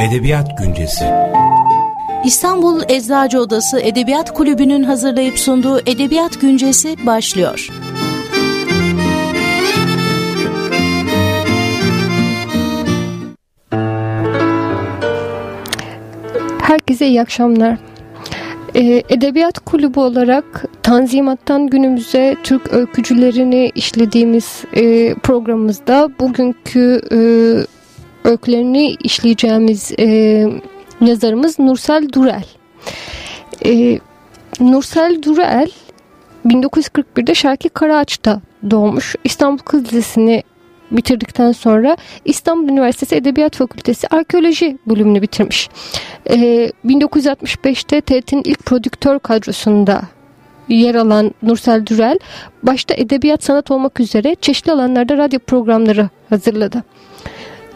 Edebiyat Güncesi İstanbul Eczacı Odası Edebiyat Kulübü'nün hazırlayıp sunduğu Edebiyat Güncesi başlıyor. Herkese iyi akşamlar. Ee, Edebiyat Kulübü olarak Tanzimat'tan günümüze Türk öykücülerini işlediğimiz e, programımızda bugünkü e, öykülerini işleyeceğimiz e, yazarımız Nursel Durel. E, Nursel Durel 1941'de Şarkı Karaağaç'ta doğmuş. İstanbul Kız Lisesi'ni bitirdikten sonra İstanbul Üniversitesi Edebiyat Fakültesi Arkeoloji bölümünü bitirmiş. Ee, 1965'te TRT'nin ilk prodüktör kadrosunda yer alan Nursel Dürel başta edebiyat sanat olmak üzere çeşitli alanlarda radyo programları hazırladı.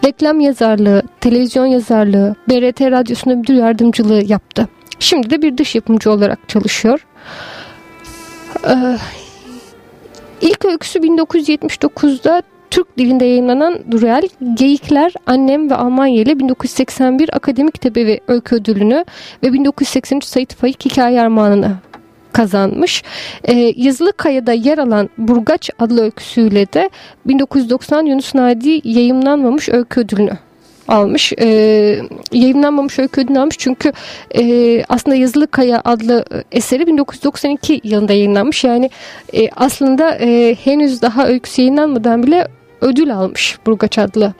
Reklam yazarlığı, televizyon yazarlığı, BRT Radyosu'nda müdür yardımcılığı yaptı. Şimdi de bir dış yapımcı olarak çalışıyor. Ee, ilk öyküsü 1979'da Türk dilinde yayınlanan Durel, Geyikler, Annem ve Almanya ile 1981 Akademik Tebevi Öykü Ödülünü ve 1983 Sait Faik Hikaye Armağanını kazanmış. Ee, Yazılı Kaya'da yer alan Burgaç adlı öyküsüyle de 1990 Yunus Nadi yayımlanmamış öykü ödülünü almış. E, yayınlanmamış öykü ödülünü almış çünkü e, aslında Yazılı Kaya adlı eseri 1992 yılında yayınlanmış. Yani e, aslında e, henüz daha öyküsü yayınlanmadan bile ödül almış Burgaç adlı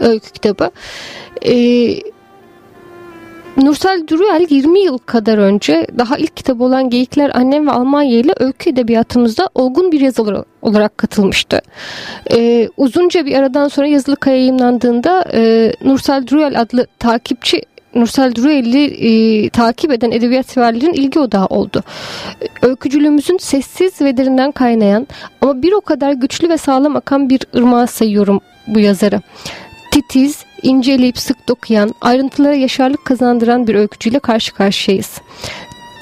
öykü kitabı. E, Nursel Duruel 20 yıl kadar önce daha ilk kitabı olan Geyikler Annem ve Almanya ile öykü edebiyatımızda olgun bir yazılı olarak katılmıştı. Ee, uzunca bir aradan sonra yazılı kaya yayınlandığında e, Nursel Duruel adlı takipçi Nursel Duruel'i e, takip eden edebiyat severlerin ilgi odağı oldu. Öykücülüğümüzün sessiz ve derinden kaynayan ama bir o kadar güçlü ve sağlam akan bir ırmağı sayıyorum bu yazarı. Titiz, inceleyip sık dokuyan, ayrıntılara yaşarlık kazandıran bir öykücüyle karşı karşıyayız.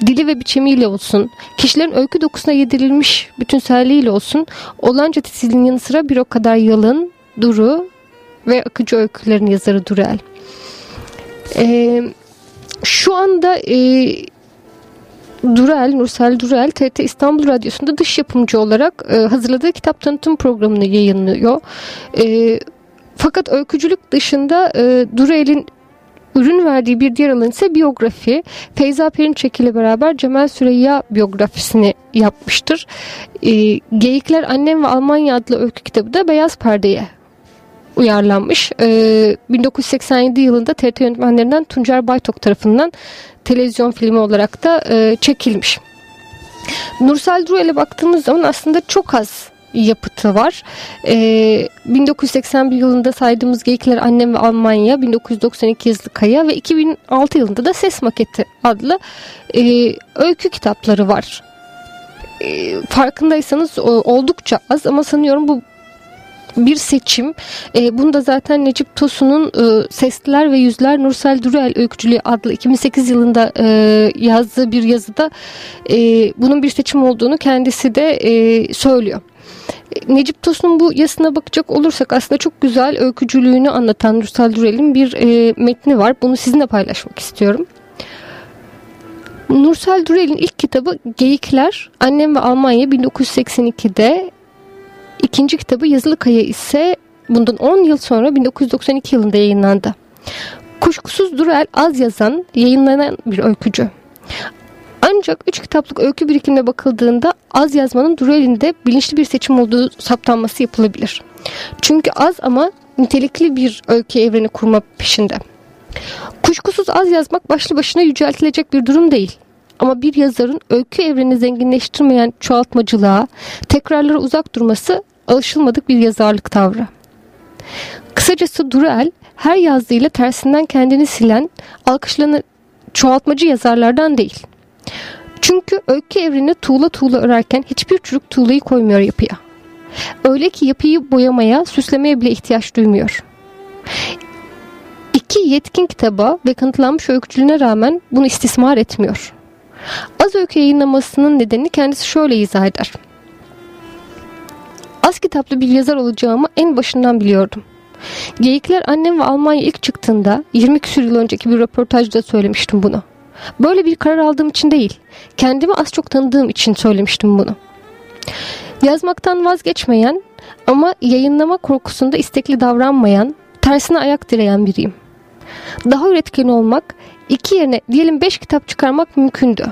Dili ve biçimiyle olsun, kişilerin öykü dokusuna yedirilmiş bütünselliğiyle olsun, olanca titizliğin yanı sıra bir o kadar yalın, duru ve akıcı öykülerin yazarı Durel. Ee, şu anda e, Durel, Nursel Durel TRT İstanbul Radyosu'nda dış yapımcı olarak e, hazırladığı kitap tanıtım programını yayınlıyor. E, fakat öykücülük dışında e, Durel'in ürün verdiği bir diğer alan ise biyografi. Feyza Perinçek ile beraber Cemal Süreyya biyografisini yapmıştır. E, Geyikler Annem ve Almanya adlı öykü kitabı da Beyaz Perde'ye uyarlanmış. E, 1987 yılında TRT yönetmenlerinden Tuncer Baytok tarafından televizyon filmi olarak da e, çekilmiş. Nursel Durel'e baktığımız zaman aslında çok az yapıtı var. Ee, 1981 yılında saydığımız Geyikler Annem ve Almanya, 1992 yazılı Kaya ve 2006 yılında da Ses Maketi adlı e, öykü kitapları var. E, farkındaysanız oldukça az ama sanıyorum bu bir seçim. E, bunu da zaten Necip Tosun'un e, Sesliler ve Yüzler Nursel Durel Öykücülüğü adlı 2008 yılında e, yazdığı bir yazıda e, bunun bir seçim olduğunu kendisi de e, söylüyor. Necip Tosun'un bu yazısına bakacak olursak aslında çok güzel öykücülüğünü anlatan Nursel Durel'in bir e, metni var. Bunu sizinle paylaşmak istiyorum. Nursel Durel'in ilk kitabı Geyikler, Annem ve Almanya 1982'de. İkinci kitabı Yazılı Kaya ise bundan 10 yıl sonra 1992 yılında yayınlandı. Kuşkusuz Durel az yazan, yayınlanan bir öykücü. Ancak üç kitaplık öykü birikimine bakıldığında az yazmanın Durrell'in de bilinçli bir seçim olduğu saptanması yapılabilir. Çünkü az ama nitelikli bir öykü evreni kurma peşinde. Kuşkusuz az yazmak başlı başına yüceltilecek bir durum değil. Ama bir yazarın öykü evreni zenginleştirmeyen çoğaltmacılığa, tekrarlara uzak durması alışılmadık bir yazarlık tavrı. Kısacası Durel her yazdığıyla tersinden kendini silen, alkışlanan çoğaltmacı yazarlardan değil. Çünkü öykü evreni tuğla tuğla örerken hiçbir çocuk tuğlayı koymuyor yapıya. Öyle ki yapıyı boyamaya, süslemeye bile ihtiyaç duymuyor. İki yetkin kitaba ve kanıtlanmış öykücülüğüne rağmen bunu istismar etmiyor. Az öykü yayınlamasının nedeni kendisi şöyle izah eder. Az kitaplı bir yazar olacağımı en başından biliyordum. Geyikler annem ve Almanya ilk çıktığında 20 küsur yıl önceki bir röportajda söylemiştim bunu. Böyle bir karar aldığım için değil, kendimi az çok tanıdığım için söylemiştim bunu. Yazmaktan vazgeçmeyen ama yayınlama korkusunda istekli davranmayan, tersine ayak direyen biriyim. Daha üretken olmak, iki yerine diyelim beş kitap çıkarmak mümkündü.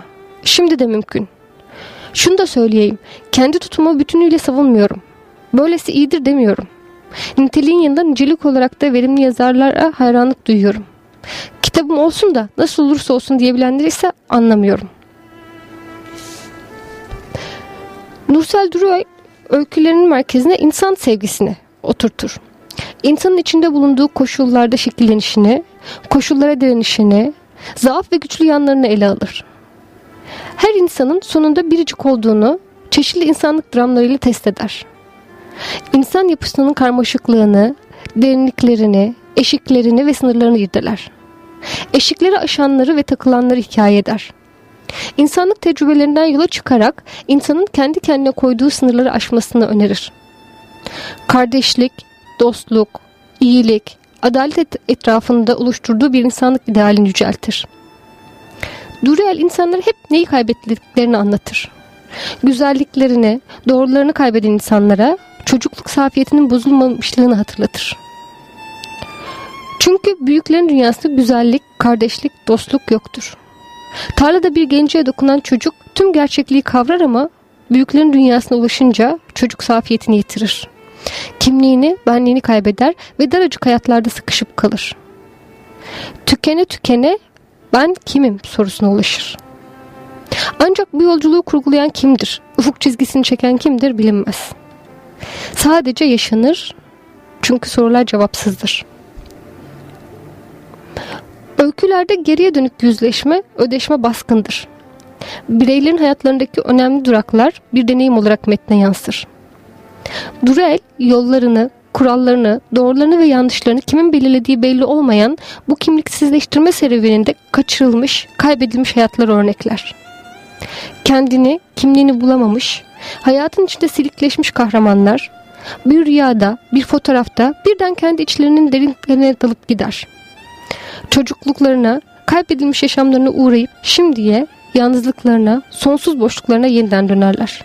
Şimdi de mümkün. Şunu da söyleyeyim, kendi tutumu bütünüyle savunmuyorum. Böylesi iyidir demiyorum. Niteliğin yanında nicelik olarak da verimli yazarlara hayranlık duyuyorum. Kitabım olsun da nasıl olursa olsun diyebilenleri ise anlamıyorum. Nursel Duruay öykülerinin merkezine insan sevgisini oturtur. İnsanın içinde bulunduğu koşullarda şekillenişini, koşullara direnişini, zaaf ve güçlü yanlarını ele alır. Her insanın sonunda biricik olduğunu çeşitli insanlık dramlarıyla test eder. İnsan yapısının karmaşıklığını, derinliklerini, eşiklerini ve sınırlarını irdeler. Eşikleri aşanları ve takılanları hikaye eder. İnsanlık tecrübelerinden yola çıkarak insanın kendi kendine koyduğu sınırları aşmasını önerir. Kardeşlik, dostluk, iyilik, adalet etrafında oluşturduğu bir insanlık idealini yüceltir. Durrell insanları hep neyi kaybettiklerini anlatır. Güzelliklerini, doğrularını kaybeden insanlara çocukluk safiyetinin bozulmamışlığını hatırlatır. Çünkü büyüklerin dünyasında güzellik, kardeşlik, dostluk yoktur. Tarlada bir genceye dokunan çocuk tüm gerçekliği kavrar ama büyüklerin dünyasına ulaşınca çocuk safiyetini yitirir. Kimliğini, benliğini kaybeder ve daracık hayatlarda sıkışıp kalır. Tükene tükene ben kimim sorusuna ulaşır. Ancak bu yolculuğu kurgulayan kimdir? Ufuk çizgisini çeken kimdir bilinmez. Sadece yaşanır çünkü sorular cevapsızdır. Öykülerde geriye dönük yüzleşme, ödeşme baskındır. Bireylerin hayatlarındaki önemli duraklar bir deneyim olarak metne yansır. Durel yollarını, kurallarını, doğrularını ve yanlışlarını kimin belirlediği belli olmayan bu kimliksizleştirme serüveninde kaçırılmış, kaybedilmiş hayatlar örnekler. Kendini, kimliğini bulamamış, hayatın içinde silikleşmiş kahramanlar, bir rüyada, bir fotoğrafta birden kendi içlerinin derinliklerine dalıp gider. Çocukluklarına, kaybedilmiş yaşamlarına uğrayıp şimdiye, yalnızlıklarına, sonsuz boşluklarına yeniden dönerler.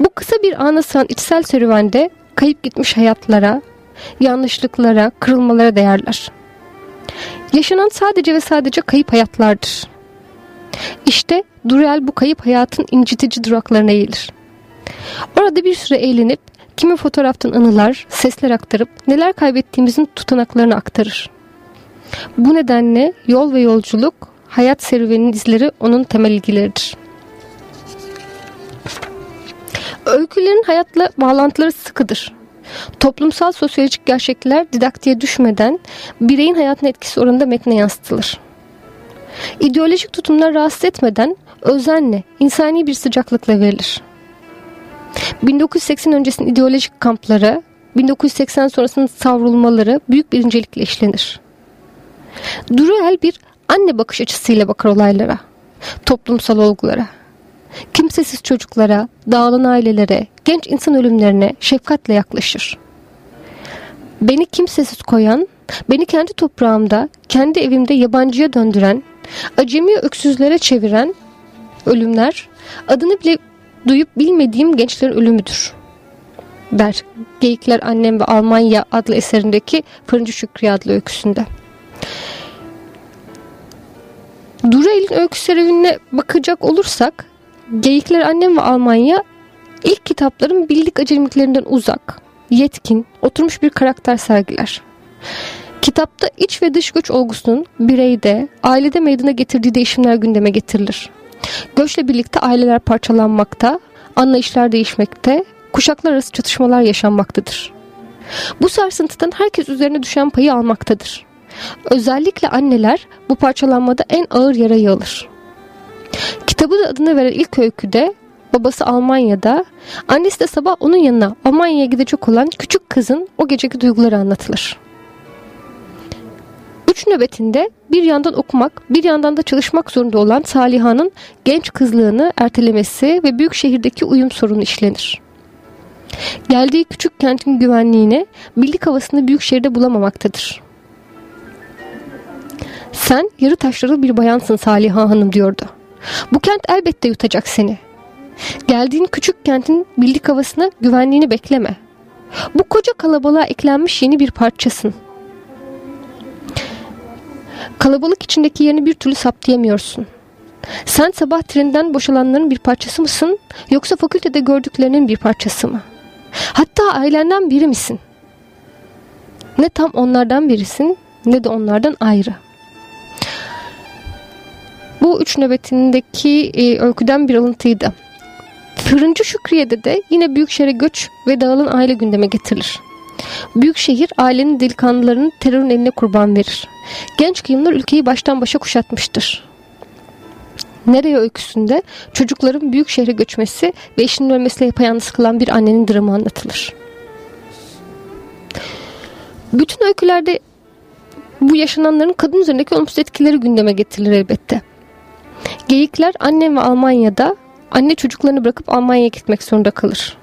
Bu kısa bir ana sığan içsel serüvende kayıp gitmiş hayatlara, yanlışlıklara, kırılmalara değerler. Yaşanan sadece ve sadece kayıp hayatlardır. İşte Durel bu kayıp hayatın incitici duraklarına eğilir. Orada bir süre eğlenip kimi fotoğraftan anılar, sesler aktarıp neler kaybettiğimizin tutanaklarını aktarır. Bu nedenle yol ve yolculuk, hayat serüveninin izleri onun temel ilgileridir. Öykülerin hayatla bağlantıları sıkıdır. Toplumsal sosyolojik gerçekler didaktiğe düşmeden bireyin hayatına etkisi oranında metne yansıtılır. İdeolojik tutumlar rahatsız etmeden özenle, insani bir sıcaklıkla verilir. 1980 öncesinin ideolojik kampları, 1980 sonrasının savrulmaları büyük bir incelikle işlenir. Duruel bir anne bakış açısıyla bakar olaylara, toplumsal olgulara. Kimsesiz çocuklara, dağılan ailelere, genç insan ölümlerine şefkatle yaklaşır. Beni kimsesiz koyan, beni kendi toprağımda, kendi evimde yabancıya döndüren, acemi öksüzlere çeviren ölümler, adını bile duyup bilmediğim gençlerin ölümüdür. Der Geyikler Annem ve Almanya adlı eserindeki Fırıncı Şükrü adlı öyküsünde. Durel'in öykü serüvenine bakacak olursak Geyikler Annem ve Almanya ilk kitapların bildik acemiliklerinden uzak, yetkin, oturmuş bir karakter sergiler. Kitapta iç ve dış göç olgusunun bireyde, ailede meydana getirdiği değişimler gündeme getirilir. Göçle birlikte aileler parçalanmakta, anlayışlar değişmekte, kuşaklar arası çatışmalar yaşanmaktadır. Bu sarsıntıdan herkes üzerine düşen payı almaktadır. Özellikle anneler bu parçalanmada en ağır yarayı alır. Kitabı da adını veren ilk öyküde babası Almanya'da, annesi de sabah onun yanına Almanya'ya gidecek olan küçük kızın o geceki duyguları anlatılır. Üç nöbetinde bir yandan okumak, bir yandan da çalışmak zorunda olan Saliha'nın genç kızlığını ertelemesi ve büyük şehirdeki uyum sorunu işlenir. Geldiği küçük kentin güvenliğini birlik havasını büyük şehirde bulamamaktadır. Sen yarı taşralı bir bayansın Saliha Hanım diyordu. Bu kent elbette yutacak seni. Geldiğin küçük kentin birlik havasını güvenliğini bekleme. Bu koca kalabalığa eklenmiş yeni bir parçasın. Kalabalık içindeki yerini bir türlü saptayamıyorsun. Sen sabah treninden boşalanların bir parçası mısın yoksa fakültede gördüklerinin bir parçası mı? Hatta ailenden biri misin? Ne tam onlardan birisin ne de onlardan ayrı. Bu üç nöbetindeki e, öyküden bir alıntıydı. Fırıncı Şükriye'de de yine Büyükşehir'e göç ve dağılan aile gündeme getirilir. Büyükşehir ailenin delikanlılarını terörün eline kurban verir. Genç kıyımlar ülkeyi baştan başa kuşatmıştır. Nereye öyküsünde çocukların büyük şehre göçmesi ve eşinin ölmesiyle yapayalnız kılan bir annenin dramı anlatılır. Bütün öykülerde bu yaşananların kadın üzerindeki olumsuz etkileri gündeme getirilir elbette. Geyikler annem ve Almanya'da anne çocuklarını bırakıp Almanya'ya gitmek zorunda kalır.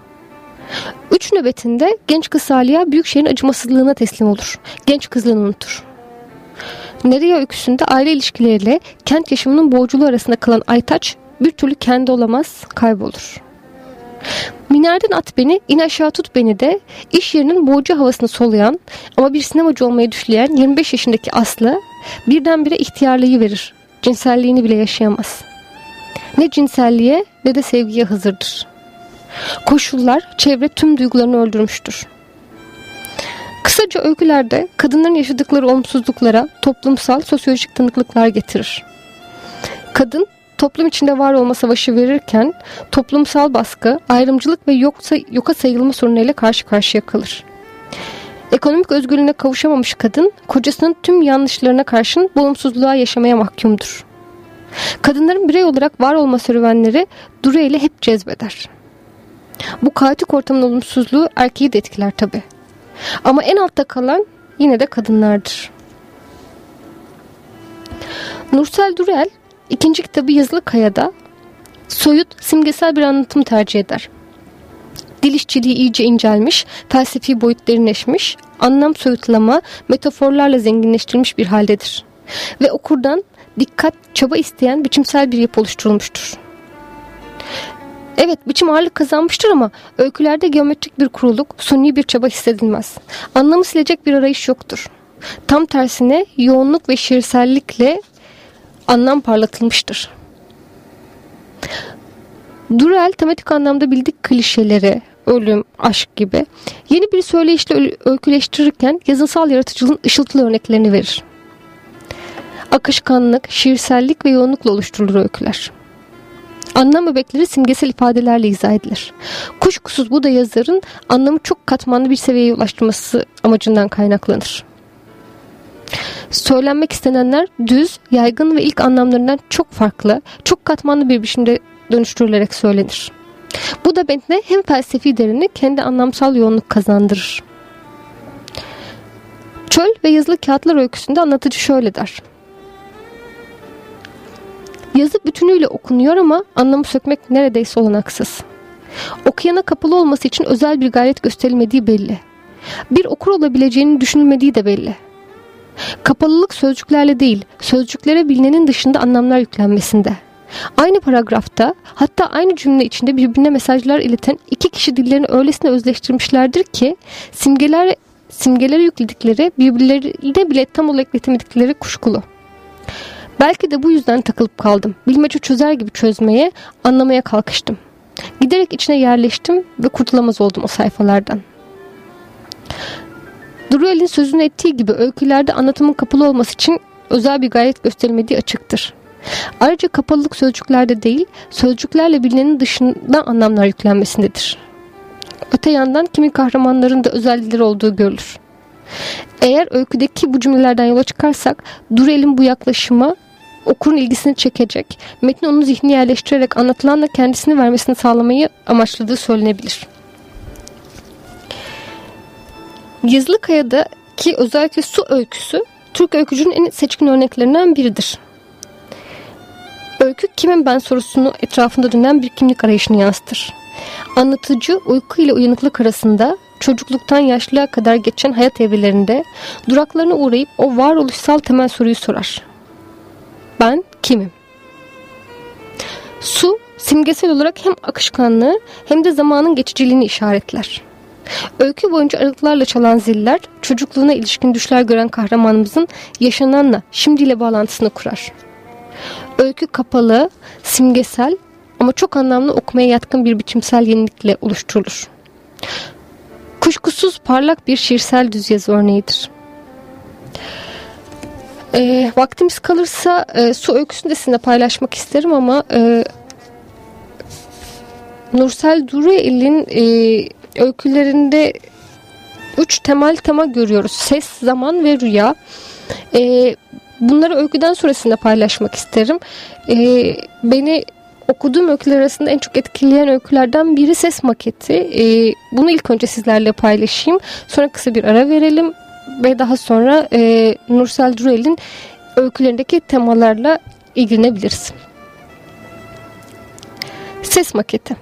Üç nöbetinde genç kız Saliha büyük şehrin acımasızlığına teslim olur. Genç kızlığını unutur. Nereye öyküsünde aile ilişkileriyle kent yaşamının boğuculuğu arasında kalan Aytaç bir türlü kendi olamaz, kaybolur. Minerden at beni, in aşağı tut beni de iş yerinin boğucu havasını soluyan ama bir sinemacı olmayı düşleyen 25 yaşındaki Aslı birdenbire ihtiyarlığı verir. Cinselliğini bile yaşayamaz. Ne cinselliğe ne de sevgiye hazırdır. Koşullar, çevre tüm duygularını öldürmüştür. Kısaca öykülerde kadınların yaşadıkları olumsuzluklara toplumsal, sosyolojik tanıklıklar getirir. Kadın toplum içinde var olma savaşı verirken toplumsal baskı, ayrımcılık ve yoksa, yoka sayılma sorunlarıyla karşı karşıya kalır. Ekonomik özgürlüğüne kavuşamamış kadın, kocasının tüm yanlışlarına karşın olumsuzluğa yaşamaya mahkumdur. Kadınların birey olarak var olma serüvenleri Duru ile hep cezbeder. Bu kaotik ortamın olumsuzluğu erkeği de etkiler tabi. Ama en altta kalan yine de kadınlardır. Nursel Durel ikinci kitabı Yazılı Kaya'da soyut, simgesel bir anlatım tercih eder. Dil işçiliği iyice incelmiş, felsefi boyut anlam soyutlama, metaforlarla zenginleştirilmiş bir haldedir. Ve okurdan dikkat, çaba isteyen biçimsel bir yapı oluşturulmuştur. Evet biçim ağırlık kazanmıştır ama öykülerde geometrik bir kuruluk, suni bir çaba hissedilmez. Anlamı silecek bir arayış yoktur. Tam tersine yoğunluk ve şiirsellikle anlam parlatılmıştır. Durel tematik anlamda bildik klişeleri, ölüm, aşk gibi yeni bir söyleyişle öyküleştirirken yazınsal yaratıcılığın ışıltılı örneklerini verir. Akışkanlık, şiirsellik ve yoğunlukla oluşturulur öyküler. Anlam öbekleri simgesel ifadelerle izah edilir. Kuşkusuz bu da yazarın anlamı çok katmanlı bir seviyeye ulaştırması amacından kaynaklanır. Söylenmek istenenler düz, yaygın ve ilk anlamlarından çok farklı, çok katmanlı bir biçimde dönüştürülerek söylenir. Bu da metne hem felsefi derinlik hem de anlamsal yoğunluk kazandırır. Çöl ve yazılı kağıtlar öyküsünde anlatıcı şöyle der. Yazı bütünüyle okunuyor ama anlamı sökmek neredeyse olanaksız. Okuyana kapalı olması için özel bir gayret gösterilmediği belli. Bir okur olabileceğini düşünülmediği de belli. Kapalılık sözcüklerle değil, sözcüklere bilinenin dışında anlamlar yüklenmesinde. Aynı paragrafta hatta aynı cümle içinde birbirine mesajlar ileten iki kişi dillerini öylesine özleştirmişlerdir ki simgeler simgelere yükledikleri birbirlerine bile tam olarak iletemedikleri kuşkulu. Belki de bu yüzden takılıp kaldım. Bilmece çözer gibi çözmeye, anlamaya kalkıştım. Giderek içine yerleştim ve kurtulamaz oldum o sayfalardan. Druel'in sözünü ettiği gibi öykülerde anlatımın kapalı olması için özel bir gayret gösterilmediği açıktır. Ayrıca kapalılık sözcüklerde değil, sözcüklerle bilinenin dışında anlamlar yüklenmesindedir. Öte yandan kimi kahramanların da özellikleri olduğu görülür. Eğer öyküdeki bu cümlelerden yola çıkarsak Durel'in bu yaklaşımı okurun ilgisini çekecek, metni onun zihni yerleştirerek anlatılanla kendisini vermesini sağlamayı amaçladığı söylenebilir. Yazılı Kaya'daki özellikle su öyküsü Türk öykücünün en seçkin örneklerinden biridir. Öykü kimin ben sorusunu etrafında dönen bir kimlik arayışını yansıtır. Anlatıcı uyku ile uyanıklık arasında çocukluktan yaşlılığa kadar geçen hayat evrelerinde duraklarına uğrayıp o varoluşsal temel soruyu sorar. Ben kimim? Su simgesel olarak hem akışkanlığı hem de zamanın geçiciliğini işaretler. Öykü boyunca aralıklarla çalan ziller çocukluğuna ilişkin düşler gören kahramanımızın yaşananla şimdiyle bağlantısını kurar. Öykü kapalı, simgesel ama çok anlamlı okumaya yatkın bir biçimsel yenilikle oluşturulur. Kuşkusuz parlak bir şiirsel düz yazı örneğidir. E, vaktimiz kalırsa e, su öyküsünü de sizinle paylaşmak isterim ama e, Nursel Duruel'in e, öykülerinde üç temel tema görüyoruz. Ses, zaman ve rüya. E, bunları öyküden sonrasında paylaşmak isterim. E, beni okuduğum öyküler arasında en çok etkileyen öykülerden biri ses maketi. E, bunu ilk önce sizlerle paylaşayım. Sonra kısa bir ara verelim ve daha sonra e, Nursel Durel'in öykülerindeki temalarla ilgilenebiliriz. Ses maketi.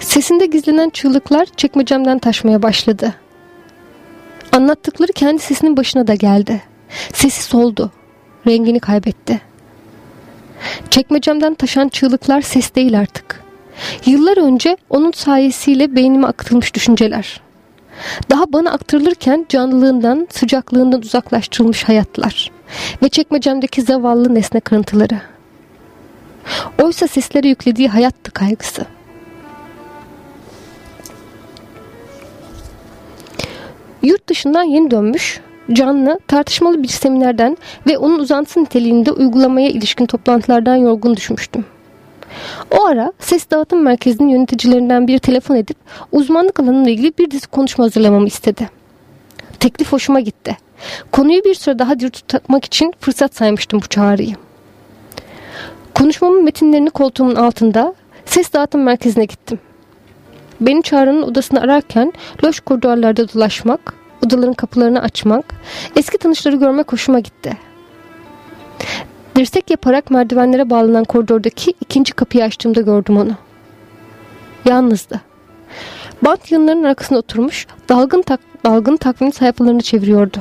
Sesinde gizlenen çığlıklar çekmecemden taşmaya başladı. Anlattıkları kendi sesinin başına da geldi. Sesi soldu. Rengini kaybetti. Çekmecemden taşan çığlıklar ses değil artık. Yıllar önce onun sayesiyle beynime akıtılmış düşünceler. Daha bana aktarılırken canlılığından, sıcaklığından uzaklaştırılmış hayatlar ve çekmecemdeki zavallı nesne kırıntıları. Oysa seslere yüklediği hayattı kaygısı. Yurt dışından yeni dönmüş, canlı, tartışmalı bir seminerden ve onun uzantısı niteliğinde uygulamaya ilişkin toplantılardan yorgun düşmüştüm. O ara ses dağıtım merkezinin yöneticilerinden biri telefon edip uzmanlık alanıyla ilgili bir dizi konuşma hazırlamamı istedi. Teklif hoşuma gitti. Konuyu bir süre daha diri tutmak için fırsat saymıştım bu çağrıyı. Konuşmamın metinlerini koltuğumun altında ses dağıtım merkezine gittim. Beni çağrının odasını ararken loş koridorlarda dolaşmak, odaların kapılarını açmak, eski tanışları görmek hoşuma gitti. Dirsek yaparak merdivenlere bağlanan koridordaki ikinci kapıyı açtığımda gördüm onu. Yalnızdı. Bant yanlarının arkasında oturmuş, dalgın, tak, dalgın takvim sayfalarını çeviriyordu.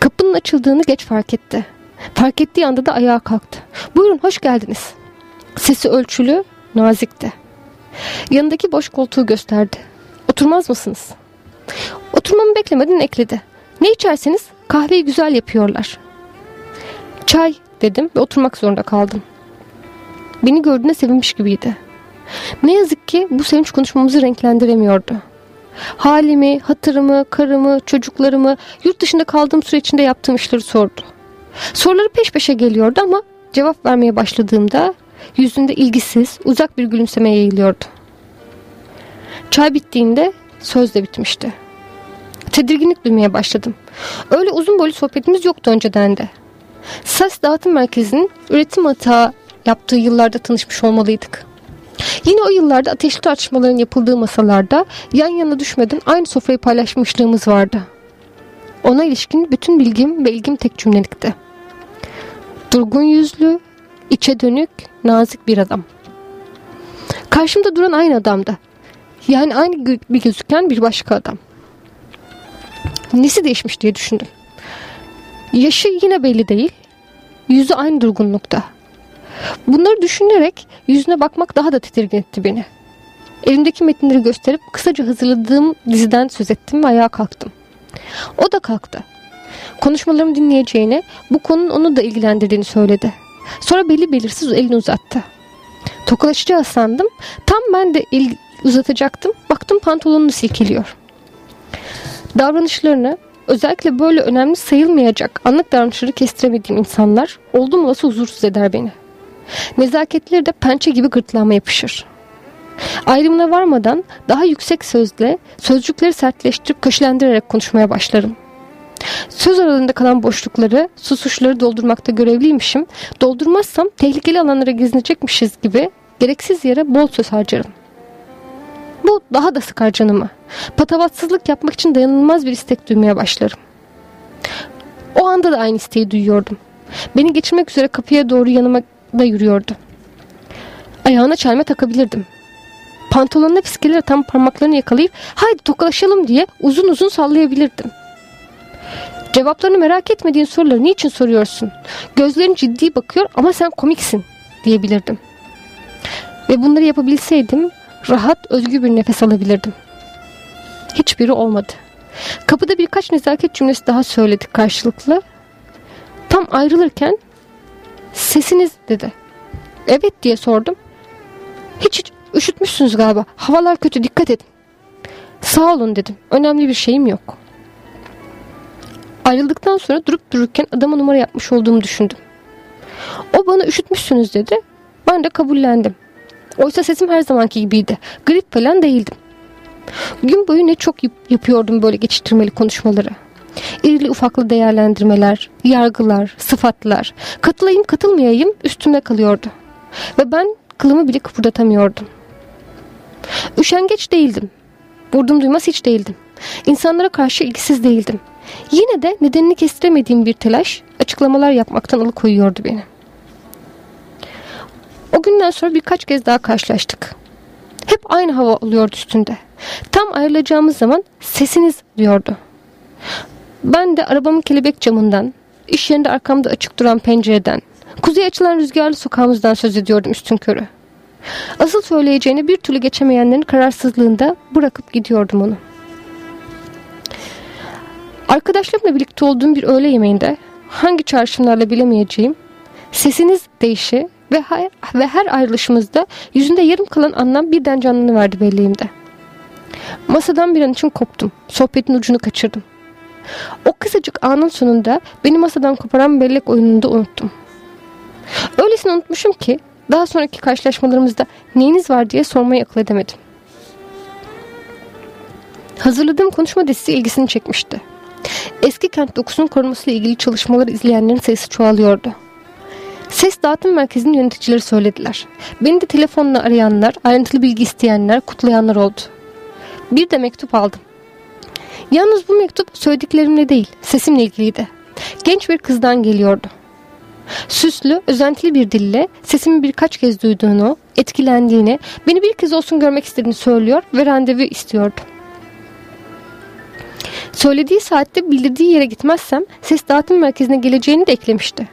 Kapının açıldığını geç fark etti. Fark ettiği anda da ayağa kalktı. Buyurun hoş geldiniz. Sesi ölçülü, nazikti. Yanındaki boş koltuğu gösterdi. Oturmaz mısınız? Oturmamı beklemeden ekledi. Ne içerseniz kahveyi güzel yapıyorlar. Çay dedim ve oturmak zorunda kaldım. Beni gördüğüne sevinmiş gibiydi. Ne yazık ki bu sevinç konuşmamızı renklendiremiyordu. Halimi, hatırımı, karımı, çocuklarımı, yurt dışında kaldığım süre içinde yaptığım işleri sordu. Soruları peş peşe geliyordu ama cevap vermeye başladığımda yüzünde ilgisiz, uzak bir gülümseme yayılıyordu. Çay bittiğinde söz de bitmişti. Tedirginlik duymaya başladım. Öyle uzun boylu sohbetimiz yoktu önceden de. SAS Dağıtım Merkezi'nin üretim hata yaptığı yıllarda tanışmış olmalıydık. Yine o yıllarda ateşli tartışmaların yapıldığı masalarda yan yana düşmeden aynı sofrayı paylaşmışlığımız vardı. Ona ilişkin bütün bilgim ve ilgim tek cümlelikti. Durgun yüzlü, içe dönük, nazik bir adam. Karşımda duran aynı adamdı. Yani aynı bir gözüken bir başka adam. Nesi değişmiş diye düşündüm. Yaşı yine belli değil. Yüzü aynı durgunlukta. Bunları düşünerek yüzüne bakmak daha da tedirgin etti beni. Elimdeki metinleri gösterip kısaca hazırladığım diziden söz ettim ve ayağa kalktım. O da kalktı. Konuşmalarımı dinleyeceğini, bu konunun onu da ilgilendirdiğini söyledi. Sonra belli belirsiz elini uzattı. Tokalaşacağız sandım. Tam ben de el uzatacaktım. Baktım pantolonunu silkeliyor. Davranışlarını özellikle böyle önemli sayılmayacak anlık davranışları kestiremediğim insanlar oldum olası huzursuz eder beni. Nezaketleri de pençe gibi gırtlağıma yapışır. Ayrımına varmadan daha yüksek sözle sözcükleri sertleştirip kaşılendirerek konuşmaya başlarım. Söz aralarında kalan boşlukları, susuşları doldurmakta görevliymişim. Doldurmazsam tehlikeli alanlara gezinecekmişiz gibi gereksiz yere bol söz harcarım. Bu daha da sıkar canımı. Patavatsızlık yapmak için dayanılmaz bir istek duymaya başlarım. O anda da aynı isteği duyuyordum. Beni geçirmek üzere kapıya doğru yanıma da yürüyordu. Ayağına çelme takabilirdim. Pantolonuna fiskeleri tam parmaklarını yakalayıp haydi tokalaşalım diye uzun uzun sallayabilirdim. Cevaplarını merak etmediğin soruları niçin soruyorsun? Gözlerin ciddi bakıyor ama sen komiksin diyebilirdim. Ve bunları yapabilseydim rahat özgür bir nefes alabilirdim. Hiçbiri olmadı. Kapıda birkaç nezaket cümlesi daha söyledik karşılıklı. Tam ayrılırken sesiniz dedi. Evet diye sordum. Hiç hiç üşütmüşsünüz galiba. Havalar kötü dikkat edin. Sağ olun dedim. Önemli bir şeyim yok. Ayrıldıktan sonra durup dururken adama numara yapmış olduğumu düşündüm. O bana üşütmüşsünüz dedi. Ben de kabullendim. Oysa sesim her zamanki gibiydi. Grip falan değildim. Gün boyu ne çok yapıyordum böyle geçiştirmeli konuşmaları. İrili ufaklı değerlendirmeler, yargılar, sıfatlar. Katılayım katılmayayım üstümde kalıyordu. Ve ben kılımı bile kıpırdatamıyordum. Üşengeç değildim. Vurdum duymaz hiç değildim. İnsanlara karşı ilgisiz değildim. Yine de nedenini kestiremediğim bir telaş açıklamalar yapmaktan alıkoyuyordu beni. O günden sonra birkaç kez daha karşılaştık. Hep aynı hava oluyordu üstünde. Tam ayrılacağımız zaman sesiniz diyordu. Ben de arabamın kelebek camından, iş yerinde arkamda açık duran pencereden, kuzey açılan rüzgarlı sokağımızdan söz ediyordum üstün körü. Asıl söyleyeceğini bir türlü geçemeyenlerin kararsızlığında bırakıp gidiyordum onu. Arkadaşlarımla birlikte olduğum bir öğle yemeğinde hangi çağrışımlarla bilemeyeceğim sesiniz değişi ve her, ve her ayrılışımızda yüzünde yarım kalan anlam birden canlanıverdi belleğimde. Masadan bir an için koptum. Sohbetin ucunu kaçırdım. O kısacık anın sonunda beni masadan koparan bellek oyununu da unuttum. Öylesine unutmuşum ki daha sonraki karşılaşmalarımızda neyiniz var diye sormayı akıl edemedim. Hazırladığım konuşma dizisi ilgisini çekmişti. Eski kent dokusunun korunmasıyla ilgili çalışmaları izleyenlerin sayısı çoğalıyordu. Ses dağıtım merkezinin yöneticileri söylediler. Beni de telefonla arayanlar, ayrıntılı bilgi isteyenler, kutlayanlar oldu. Bir de mektup aldım. Yalnız bu mektup söylediklerimle değil, sesimle ilgiliydi. Genç bir kızdan geliyordu. Süslü, özentili bir dille sesimi birkaç kez duyduğunu, etkilendiğini, beni bir kez olsun görmek istediğini söylüyor ve randevu istiyordu. Söylediği saatte bildirdiği yere gitmezsem ses dağıtım merkezine geleceğini de eklemişti.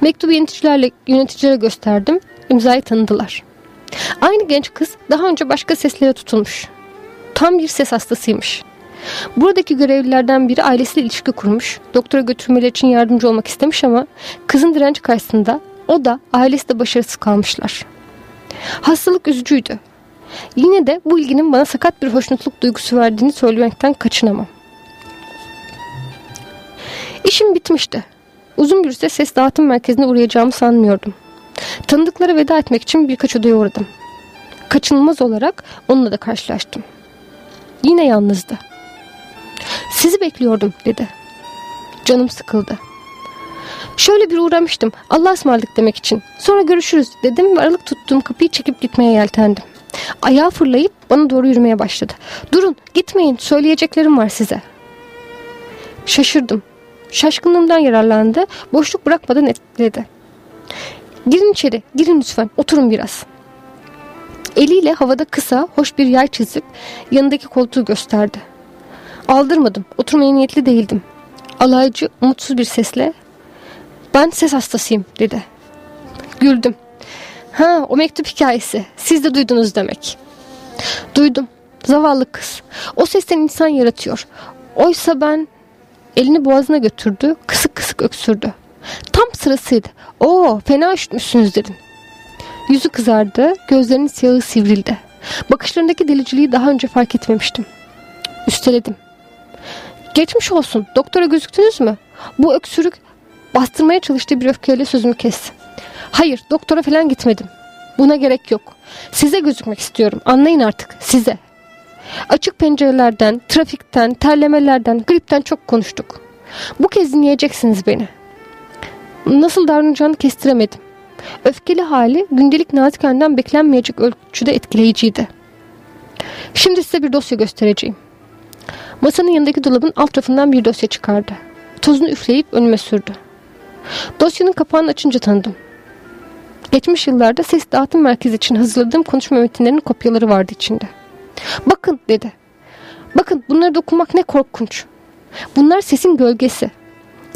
Mektubu yöneticilerle yöneticilere gösterdim. İmzayı tanıdılar. Aynı genç kız daha önce başka seslere tutulmuş. Tam bir ses hastasıymış. Buradaki görevlilerden biri ailesiyle ilişki kurmuş. Doktora götürmeleri için yardımcı olmak istemiş ama kızın direnci karşısında o da ailesi de başarısız kalmışlar. Hastalık üzücüydü. Yine de bu ilginin bana sakat bir hoşnutluk duygusu verdiğini söylemekten kaçınamam. İşim bitmişti. Uzun bir süre ses dağıtım merkezine uğrayacağımı sanmıyordum. Tanıdıklara veda etmek için birkaç odaya uğradım. Kaçınılmaz olarak onunla da karşılaştım. Yine yalnızdı. Sizi bekliyordum dedi. Canım sıkıldı. Şöyle bir uğramıştım. Allah'a ısmarladık demek için. Sonra görüşürüz dedim ve aralık tuttuğum kapıyı çekip gitmeye yeltendim. Ayağı fırlayıp bana doğru yürümeye başladı. Durun gitmeyin söyleyeceklerim var size. Şaşırdım. Şaşkınlığımdan yararlandı. Boşluk bırakmadan etkiledi. Girin içeri, girin lütfen, oturun biraz. Eliyle havada kısa, hoş bir yay çizip yanındaki koltuğu gösterdi. Aldırmadım, oturmaya niyetli değildim. Alaycı, umutsuz bir sesle ben ses hastasıyım dedi. Güldüm. Ha o mektup hikayesi. Siz de duydunuz demek. Duydum. Zavallı kız. O sesten insan yaratıyor. Oysa ben elini boğazına götürdü. Kısık kısık öksürdü. Tam sırasıydı. Oo fena üşütmüşsünüz dedin. Yüzü kızardı. Gözlerinin siyahı sivrildi. Bakışlarındaki deliciliği daha önce fark etmemiştim. Üsteledim. Geçmiş olsun. Doktora gözüktünüz mü? Bu öksürük bastırmaya çalıştığı bir öfkeyle sözümü kesti. Hayır doktora falan gitmedim. Buna gerek yok. Size gözükmek istiyorum. Anlayın artık size. Açık pencerelerden, trafikten, terlemelerden, gripten çok konuştuk. Bu kez dinleyeceksiniz beni. Nasıl davranacağını kestiremedim. Öfkeli hali gündelik nazik halinden beklenmeyecek ölçüde etkileyiciydi. Şimdi size bir dosya göstereceğim. Masanın yanındaki dolabın alt rafından bir dosya çıkardı. Tozunu üfleyip önüme sürdü. Dosyanın kapağını açınca tanıdım. Geçmiş yıllarda ses dağıtım merkezi için hazırladığım konuşma metinlerinin kopyaları vardı içinde. Bakın dedi. Bakın bunları dokumak ne korkunç. Bunlar sesin gölgesi.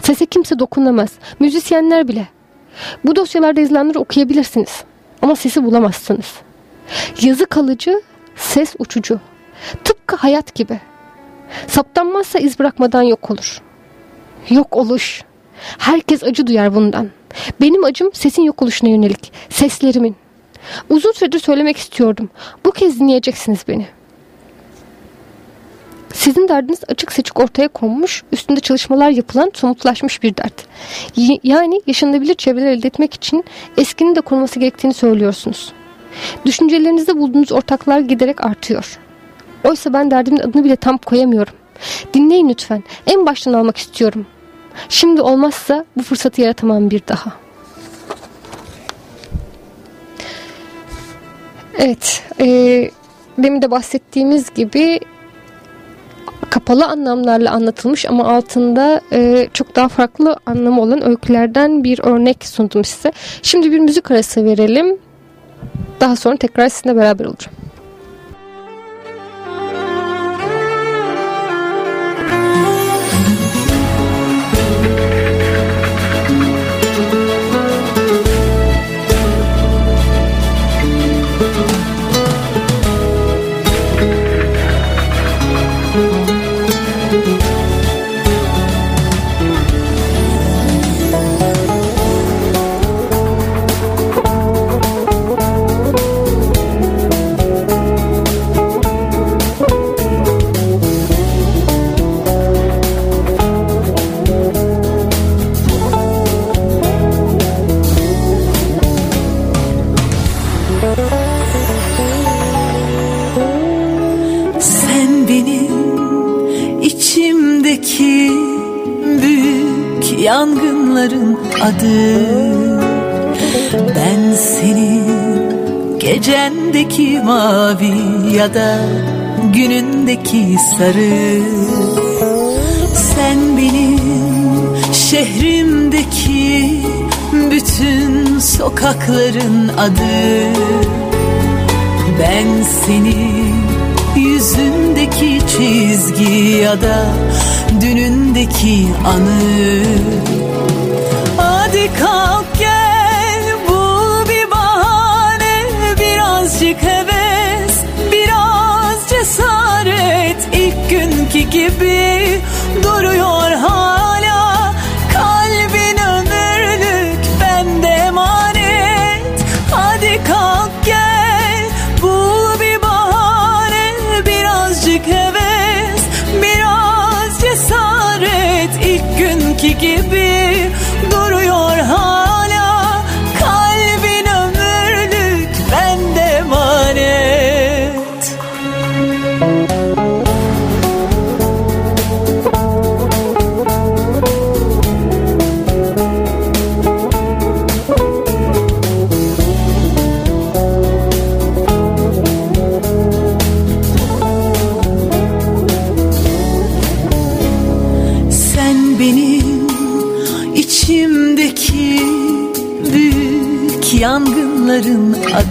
Sese kimse dokunamaz. Müzisyenler bile. Bu dosyalarda yazılanları okuyabilirsiniz. Ama sesi bulamazsınız. Yazı kalıcı, ses uçucu. Tıpkı hayat gibi. Saptanmazsa iz bırakmadan yok olur. Yok oluş. Herkes acı duyar bundan. Benim acım sesin yok oluşuna yönelik. Seslerimin. Uzun süredir söylemek istiyordum. Bu kez dinleyeceksiniz beni. Sizin derdiniz açık seçik ortaya konmuş, üstünde çalışmalar yapılan somutlaşmış bir dert. Yani yaşanabilir çevreler elde etmek için eskinin de korunması gerektiğini söylüyorsunuz. Düşüncelerinizde bulduğunuz ortaklar giderek artıyor. Oysa ben derdimin adını bile tam koyamıyorum. Dinleyin lütfen. En baştan almak istiyorum. Şimdi olmazsa bu fırsatı yaratamam bir daha. Evet, e, demin de bahsettiğimiz gibi kapalı anlamlarla anlatılmış ama altında e, çok daha farklı anlamı olan öykülerden bir örnek sundum size. Şimdi bir müzik arası verelim. Daha sonra tekrar sizinle beraber olacağım. Sarı Sen benim şehrimdeki bütün sokakların adı. Ben senin yüzündeki çizgi ya da dünündeki anı gibi duruyor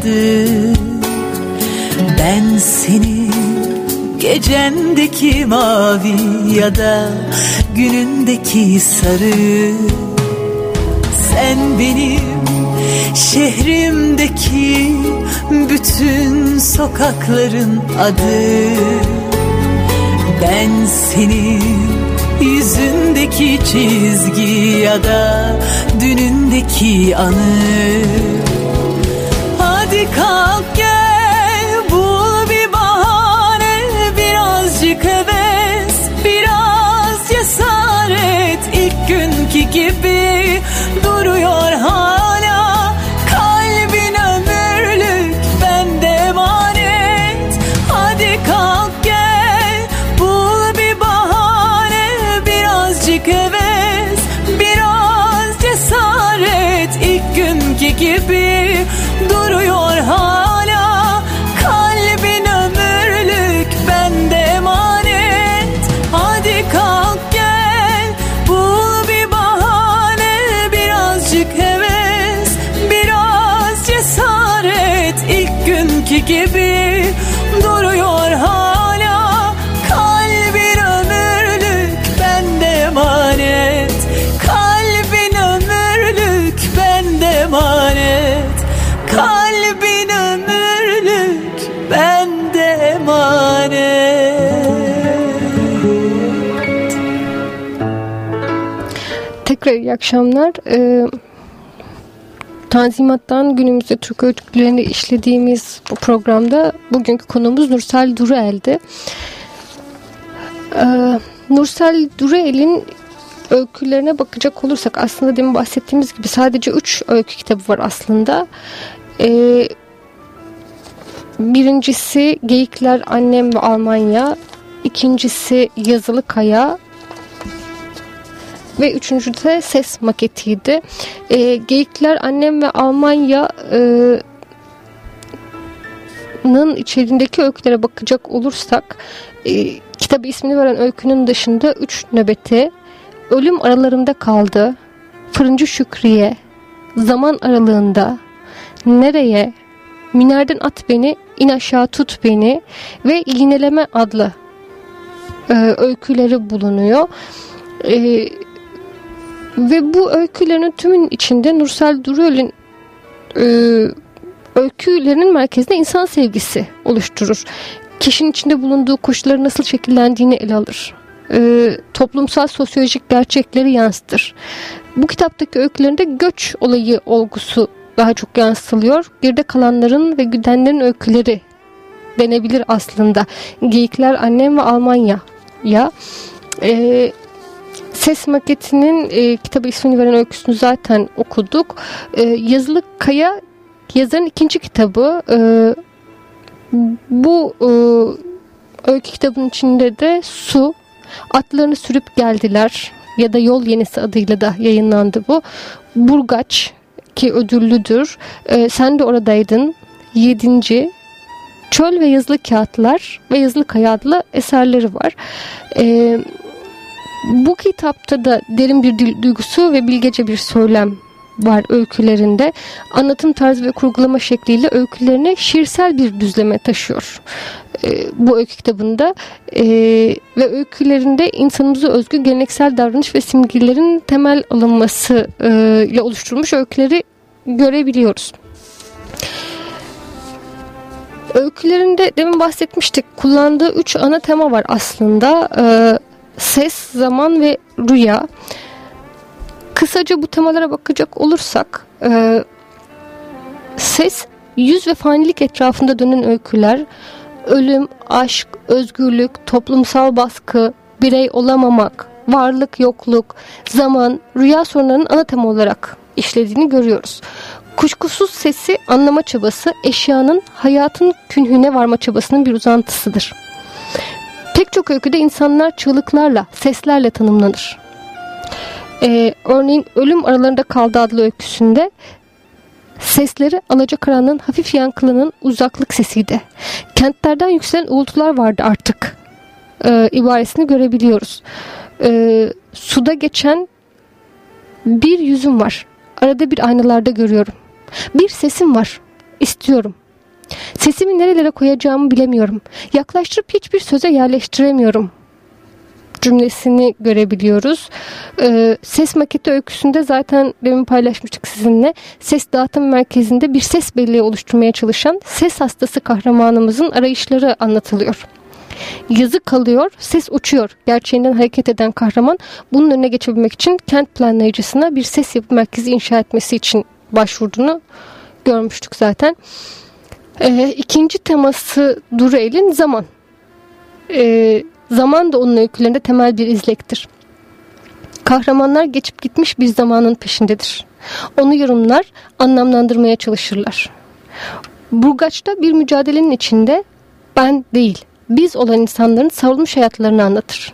adı Ben senin gecendeki mavi ya da günündeki sarı. Sen benim şehrimdeki bütün sokakların adı. Ben senin yüzündeki çizgi ya da dünündeki anı Kalk gel bul bir bahane Birazcık heves biraz cesaret. İlk günkü gibi Tekrar iyi akşamlar. Ee, Tanzimat'tan günümüzde Türk öykülerini işlediğimiz bu programda bugünkü konumuz Nursel Durel'di. Ee, Nursel Durel'in öykülerine bakacak olursak aslında demin bahsettiğimiz gibi sadece üç öykü kitabı var aslında. Ee, birincisi Geyikler Annem ve Almanya, ikincisi Yazılı Kaya, ve üçüncü de ses maketiydi. E, Geyikler Annem ve Almanya e, nın içerisindeki öykülere bakacak olursak e, kitabı ismini veren öykünün dışında üç nöbeti ölüm aralarında kaldı fırıncı Şükriye zaman aralığında nereye minerden at beni in aşağı tut beni ve iğneleme adlı e, öyküleri bulunuyor. E, ve bu öykülerin tümün içinde Nursel Duröl'ün e, öykülerinin merkezinde insan sevgisi oluşturur. Kişinin içinde bulunduğu koşulları nasıl şekillendiğini ele alır. E, toplumsal sosyolojik gerçekleri yansıtır. Bu kitaptaki öykülerinde göç olayı olgusu daha çok yansıtılıyor. Geride kalanların ve güdenlerin öyküleri denebilir aslında. Geyikler Annem ve Almanya ya e, Ses maketinin e, kitabı ismini veren öyküsünü zaten okuduk. E, Yazılı Kaya yazarın ikinci kitabı. E, bu e, öykü kitabının içinde de su, atlarını sürüp geldiler ya da Yol Yenisi adıyla da yayınlandı bu. Burgaç ki ödüllüdür. E, sen de oradaydın. Yedinci Çöl ve Yazılı Kağıtlar ve Yazılı Kaya adlı eserleri var. E, bu kitapta da derin bir duygusu ve bilgece bir söylem var öykülerinde. Anlatım tarzı ve kurgulama şekliyle öykülerine şiirsel bir düzleme taşıyor. E, bu öykü kitabında e, ve öykülerinde insanımıza özgü geleneksel davranış ve simgelerin temel alınması e, ile oluşturulmuş öyküleri görebiliyoruz. Öykülerinde demin bahsetmiştik kullandığı üç ana tema var aslında. E, ses, zaman ve rüya. Kısaca bu temalara bakacak olursak e, ses, yüz ve fanilik etrafında dönen öyküler, ölüm, aşk, özgürlük, toplumsal baskı, birey olamamak, varlık, yokluk, zaman, rüya sorunlarının ana tema olarak işlediğini görüyoruz. Kuşkusuz sesi anlama çabası eşyanın hayatın künhüne varma çabasının bir uzantısıdır. Pek çok öyküde insanlar çığlıklarla, seslerle tanımlanır. Ee, örneğin Ölüm Aralarında Kaldı adlı öyküsünde sesleri alacakaranlığın hafif yankılının uzaklık sesiydi. Kentlerden yükselen uğultular vardı artık. Ee, ibaresini görebiliyoruz. Ee, suda geçen bir yüzüm var. Arada bir aynalarda görüyorum. Bir sesim var. İstiyorum. Sesimi nerelere koyacağımı bilemiyorum. Yaklaştırıp hiçbir söze yerleştiremiyorum cümlesini görebiliyoruz. Ee, ses maketi öyküsünde zaten demin paylaşmıştık sizinle. Ses dağıtım merkezinde bir ses belleği oluşturmaya çalışan ses hastası kahramanımızın arayışları anlatılıyor. Yazı kalıyor, ses uçuyor. Gerçeğinden hareket eden kahraman bunun önüne geçebilmek için kent planlayıcısına bir ses yapı merkezi inşa etmesi için başvurduğunu görmüştük zaten. E, ikinci teması Durel'in zaman. E, zaman da onun öykülerinde temel bir izlektir. Kahramanlar geçip gitmiş bir zamanın peşindedir. Onu yorumlar, anlamlandırmaya çalışırlar. Burgaç'ta bir mücadelenin içinde ben değil, biz olan insanların savrulmuş hayatlarını anlatır.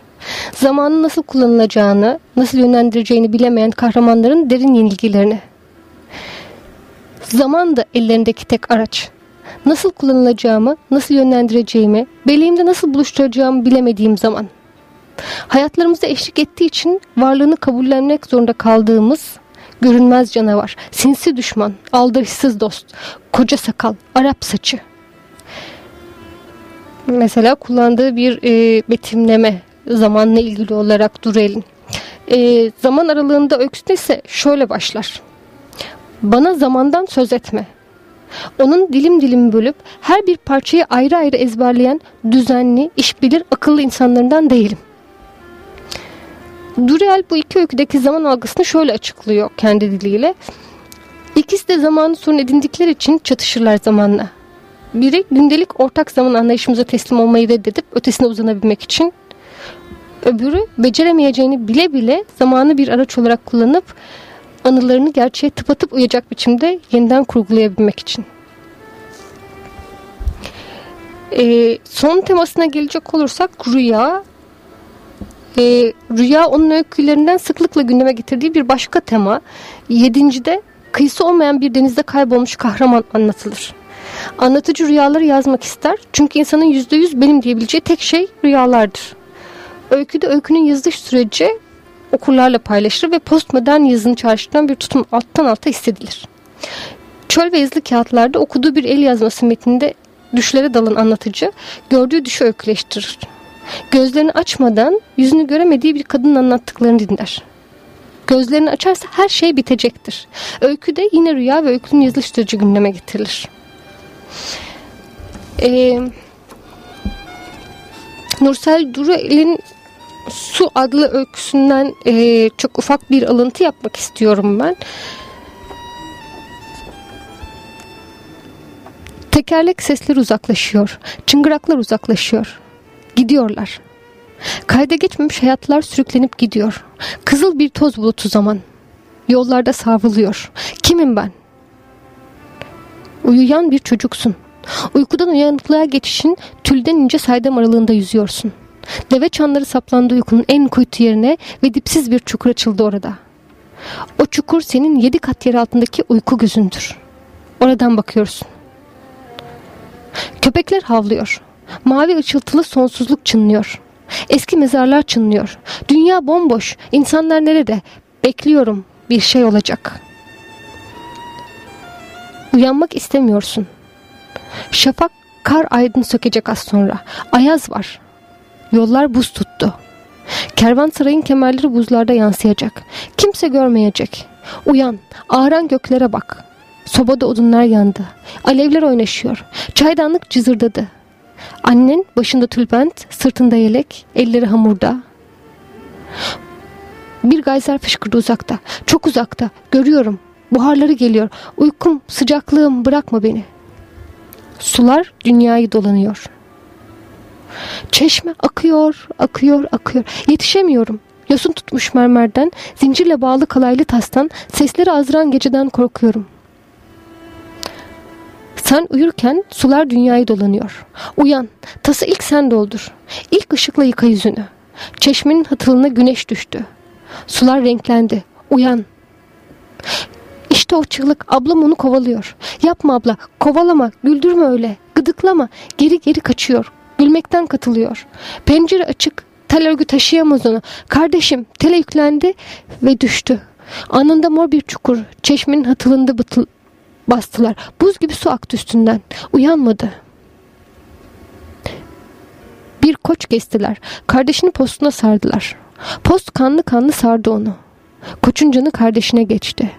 Zamanın nasıl kullanılacağını, nasıl yönlendireceğini bilemeyen kahramanların derin yenilgilerini. Zaman da ellerindeki tek araç nasıl kullanılacağımı, nasıl yönlendireceğimi, belleğimde nasıl buluşturacağımı bilemediğim zaman. Hayatlarımızda eşlik ettiği için varlığını kabullenmek zorunda kaldığımız görünmez canavar, sinsi düşman, aldırışsız dost, koca sakal, Arap saçı. Mesela kullandığı bir e, betimleme zamanla ilgili olarak Durel'in. E, zaman aralığında öyküsü ise şöyle başlar. Bana zamandan söz etme. Onun dilim dilim bölüp her bir parçayı ayrı ayrı ezberleyen düzenli, işbilir, akıllı insanlarından değilim. Durrell bu iki öyküdeki zaman algısını şöyle açıklıyor kendi diliyle. İkisi de zamanı sorun edindikleri için çatışırlar zamanla. Biri gündelik ortak zaman anlayışımıza teslim olmayı reddedip ötesine uzanabilmek için. Öbürü beceremeyeceğini bile bile zamanı bir araç olarak kullanıp anılarını gerçeğe tıpatıp uyacak biçimde yeniden kurgulayabilmek için. Ee, son temasına gelecek olursak rüya. Ee, rüya onun öykülerinden sıklıkla gündeme getirdiği bir başka tema. Yedincide kıyısı olmayan bir denizde kaybolmuş kahraman anlatılır. Anlatıcı rüyaları yazmak ister. Çünkü insanın yüzde yüz benim diyebileceği tek şey rüyalardır. Öyküde öykünün yazılış süreci okurlarla paylaşılır ve postmodern yazını çağrıştıran bir tutum alttan alta hissedilir. Çöl ve yazılı kağıtlarda okuduğu bir el yazması metninde düşlere dalan anlatıcı gördüğü düşü öyküleştirir. Gözlerini açmadan yüzünü göremediği bir kadının anlattıklarını dinler. Gözlerini açarsa her şey bitecektir. Öyküde yine rüya ve öykünün yazılış gündeme getirilir. Ee, Nursel Durel'in Su adlı öyküsünden e, çok ufak bir alıntı yapmak istiyorum ben. Tekerlek sesleri uzaklaşıyor. Çıngıraklar uzaklaşıyor. Gidiyorlar. Kayda geçmemiş hayatlar sürüklenip gidiyor. Kızıl bir toz bulutu zaman. Yollarda savruluyor. Kimim ben? Uyuyan bir çocuksun. Uykudan uyanıklığa geçişin tülden ince saydam aralığında yüzüyorsun. Deve çanları saplandı uykunun en kuytu yerine ve dipsiz bir çukur açıldı orada. O çukur senin yedi kat yer altındaki uyku gözündür. Oradan bakıyorsun. Köpekler havlıyor. Mavi ışıltılı sonsuzluk çınlıyor. Eski mezarlar çınlıyor. Dünya bomboş. İnsanlar nerede? Bekliyorum. Bir şey olacak. Uyanmak istemiyorsun. Şafak kar aydın sökecek az sonra. Ayaz var. Yollar buz tuttu. Kervansarayın kemerleri buzlarda yansıyacak. Kimse görmeyecek. Uyan, ağıran göklere bak. Sobada odunlar yandı. Alevler oynaşıyor. Çaydanlık cızırdadı. Annen başında tülbent, sırtında yelek, elleri hamurda. Bir gayzer fışkırdı uzakta. Çok uzakta. Görüyorum. Buharları geliyor. Uykum, sıcaklığım bırakma beni. Sular dünyayı dolanıyor. Çeşme akıyor, akıyor, akıyor. Yetişemiyorum. Yosun tutmuş mermerden, zincirle bağlı kalaylı tastan, sesleri azran geceden korkuyorum. Sen uyurken sular dünyayı dolanıyor. Uyan, tası ilk sen doldur. İlk ışıkla yıka yüzünü. Çeşmenin hatılına güneş düştü. Sular renklendi. Uyan. İşte o çığlık. Ablam onu kovalıyor. Yapma abla. Kovalama. Güldürme öyle. Gıdıklama. Geri geri kaçıyor. Gülmekten katılıyor. Pencere açık. Tel örgü taşıyamaz onu. Kardeşim tele yüklendi ve düştü. Anında mor bir çukur. Çeşmenin hatılında bıtıl bastılar. Buz gibi su aktı üstünden. Uyanmadı. Bir koç kestiler. Kardeşini postuna sardılar. Post kanlı kanlı sardı onu. Koçun canı kardeşine geçti.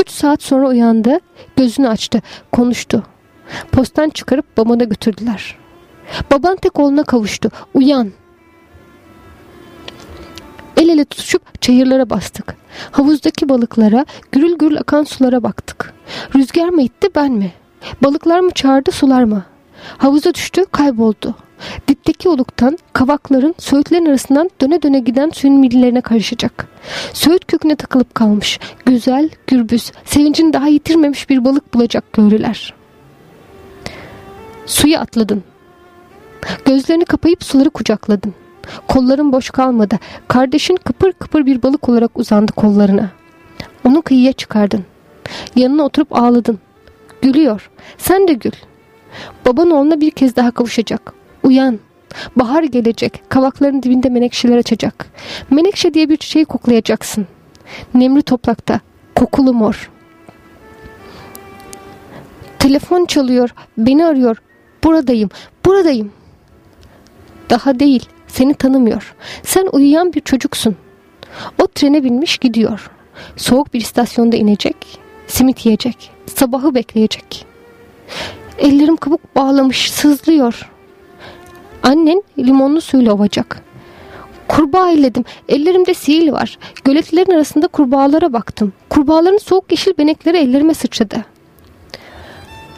Üç saat sonra uyandı. Gözünü açtı. Konuştu. Postan çıkarıp babana götürdüler. Baban tek oğluna kavuştu. Uyan. El ele tutuşup çayırlara bastık. Havuzdaki balıklara, gürül gürül akan sulara baktık. Rüzgar mı itti ben mi? Balıklar mı çağırdı sular mı? Havuza düştü kayboldu. Dipteki oluktan kavakların söğütlerin arasından döne döne giden suyun millerine karışacak. Söğüt köküne takılıp kalmış. Güzel, gürbüz, sevincini daha yitirmemiş bir balık bulacak köylüler. Suya atladın. Gözlerini kapayıp suları kucakladın. Kolların boş kalmadı. Kardeşin kıpır kıpır bir balık olarak uzandı kollarına. Onu kıyıya çıkardın. Yanına oturup ağladın. Gülüyor. Sen de gül. Baban oğluna bir kez daha kavuşacak. Uyan. Bahar gelecek. Kavakların dibinde menekşeler açacak. Menekşe diye bir çiçeği koklayacaksın. Nemli toprakta. Kokulu mor. Telefon çalıyor. Beni arıyor. Buradayım. Buradayım. Daha değil. Seni tanımıyor. Sen uyuyan bir çocuksun. O trene binmiş gidiyor. Soğuk bir istasyonda inecek. Simit yiyecek. Sabahı bekleyecek. Ellerim kabuk bağlamış, sızlıyor. Annen limonlu suyla ovacak. Kurbağa eyledim. Ellerimde sihir var. Göletlerin arasında kurbağalara baktım. Kurbağaların soğuk yeşil benekleri ellerime sıçradı.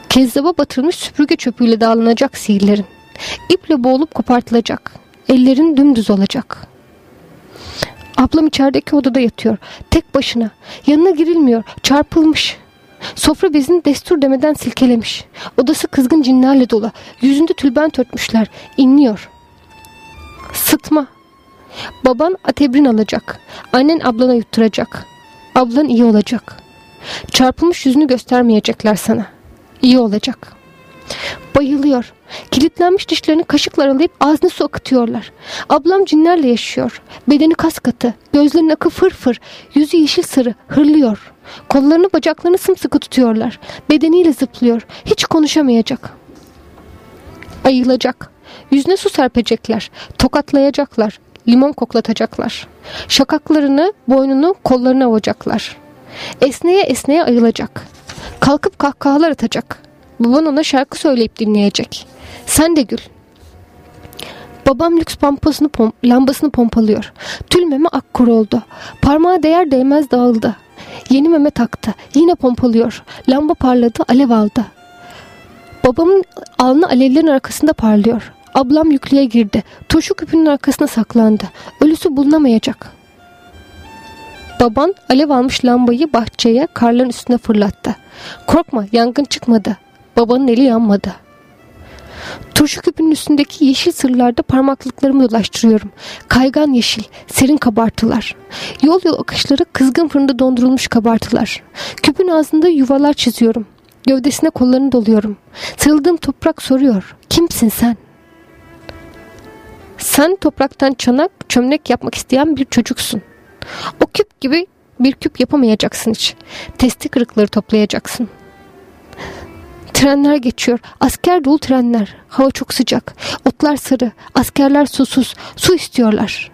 Kezzaba batırmış süpürge çöpüyle dağlanacak sihirlerin. İple boğulup kopartılacak. Ellerin dümdüz olacak. Ablam içerideki odada yatıyor. Tek başına. Yanına girilmiyor. Çarpılmış. Sofra bezini destur demeden silkelemiş. Odası kızgın cinlerle dolu. Yüzünde tülbent örtmüşler. İnliyor. Sıtma. Baban atebrin alacak. Annen ablana yutturacak. Ablan iyi olacak. Çarpılmış yüzünü göstermeyecekler sana. İyi olacak. Bayılıyor. Kilitlenmiş dişlerini kaşıkla aralayıp ağzına su akıtıyorlar. Ablam cinlerle yaşıyor. Bedeni kas katı. Gözlerinin akı fır fır. Yüzü yeşil sarı. Hırlıyor. Kollarını bacaklarını sımsıkı tutuyorlar. Bedeniyle zıplıyor. Hiç konuşamayacak. Ayılacak. Yüzüne su serpecekler. Tokatlayacaklar. Limon koklatacaklar. Şakaklarını, boynunu, kollarını avacaklar. Esneye esneye ayılacak. Kalkıp kahkahalar atacak. Baban ona şarkı söyleyip dinleyecek. Sen de gül. Babam lüks pampasını pom lambasını pompalıyor. Tül meme akkuru oldu. Parmağı değer değmez dağıldı. Yeni meme taktı. Yine pompalıyor. Lamba parladı, alev aldı. Babamın alnı alevlerin arkasında parlıyor. Ablam yüklüğe girdi. Turşu küpünün arkasına saklandı. Ölüsü bulunamayacak. Baban alev almış lambayı bahçeye karların üstüne fırlattı. Korkma yangın çıkmadı. Babanın eli yanmadı. Turşu küpünün üstündeki yeşil sırlarda parmaklıklarımı dolaştırıyorum. Kaygan yeşil, serin kabartılar. Yol yol akışları kızgın fırında dondurulmuş kabartılar. Küpün ağzında yuvalar çiziyorum. Gövdesine kollarını doluyorum. Sarıldığım toprak soruyor. Kimsin sen? Sen topraktan çanak, çömlek yapmak isteyen bir çocuksun. O küp gibi bir küp yapamayacaksın hiç. Testi kırıkları toplayacaksın. Trenler geçiyor. Asker dolu trenler. Hava çok sıcak. Otlar sarı. Askerler susuz. Su istiyorlar.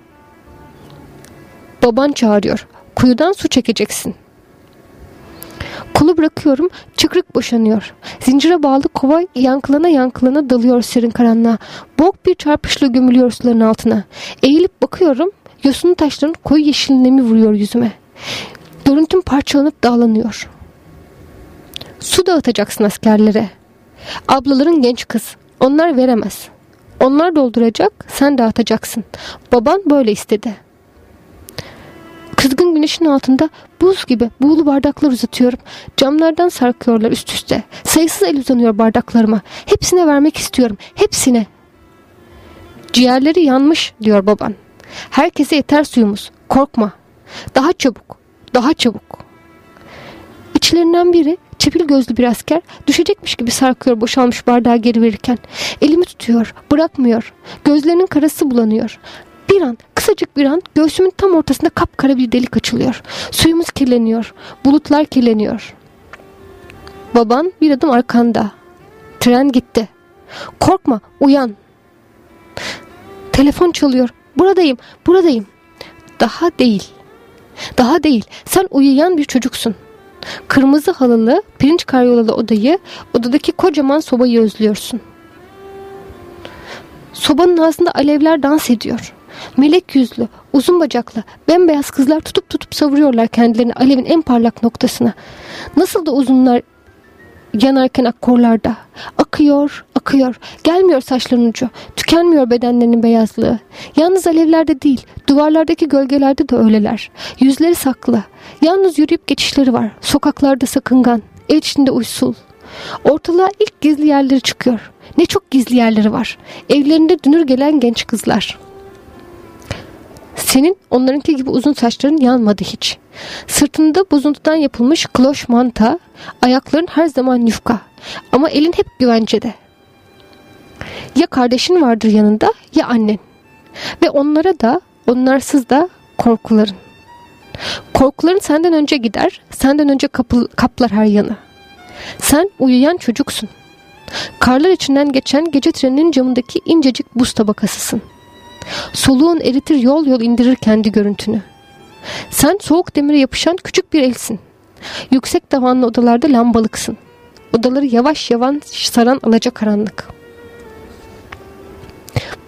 Baban çağırıyor. Kuyudan su çekeceksin. Kolu bırakıyorum. Çıkrık boşanıyor. Zincire bağlı kova yankılana yankılana dalıyor serin karanlığa. Boğuk bir çarpışla gömülüyor suların altına. Eğilip bakıyorum. Yosunlu taşların koyu yeşil nemi vuruyor yüzüme. Görüntüm parçalanıp dağlanıyor. Su dağıtacaksın askerlere. Ablaların genç kız. Onlar veremez. Onlar dolduracak, sen dağıtacaksın. Baban böyle istedi. Kızgın güneşin altında buz gibi buğulu bardaklar uzatıyorum. Camlardan sarkıyorlar üst üste. Sayısız el uzanıyor bardaklarıma. Hepsine vermek istiyorum. Hepsine. Ciğerleri yanmış diyor baban. Herkese yeter suyumuz. Korkma. Daha çabuk. Daha çabuk. İçlerinden biri çepil gözlü bir asker düşecekmiş gibi sarkıyor boşalmış bardağı geri verirken. Elimi tutuyor, bırakmıyor. Gözlerinin karası bulanıyor. Bir an, kısacık bir an göğsümün tam ortasında kapkara bir delik açılıyor. Suyumuz kirleniyor, bulutlar kirleniyor. Baban bir adım arkanda. Tren gitti. Korkma, uyan. Telefon çalıyor. Buradayım, buradayım. Daha değil. Daha değil. Sen uyuyan bir çocuksun. Kırmızı halılı, pirinç karyolalı odayı, odadaki kocaman sobayı özlüyorsun. Sobanın ağzında alevler dans ediyor. Melek yüzlü, uzun bacaklı, bembeyaz kızlar tutup tutup savuruyorlar kendilerini alevin en parlak noktasına. Nasıl da uzunlar yanarken akkorlarda. Akıyor, akıyor. Gelmiyor saçların ucu. Tükenmiyor bedenlerinin beyazlığı. Yalnız alevlerde değil, duvarlardaki gölgelerde de öyleler. Yüzleri saklı. Yalnız yürüyüp geçişleri var. Sokaklarda sakıngan. Ev içinde uysul. Ortalığa ilk gizli yerleri çıkıyor. Ne çok gizli yerleri var. Evlerinde dünür gelen genç kızlar. Senin onlarınki gibi uzun saçların yanmadı hiç. Sırtında bozuntudan yapılmış kloş manta, ayakların her zaman yufka. Ama elin hep güvencede. Ya kardeşin vardır yanında ya annen. Ve onlara da, onlarsız da korkuların. Korkuların senden önce gider, senden önce kapı, kaplar her yanı. Sen uyuyan çocuksun. Karlar içinden geçen gece treninin camındaki incecik buz tabakasısın.'' Soluğun eritir yol yol indirir kendi görüntünü. Sen soğuk demire yapışan küçük bir elsin. Yüksek tavanlı odalarda lambalıksın. Odaları yavaş yavaş saran alacakaranlık.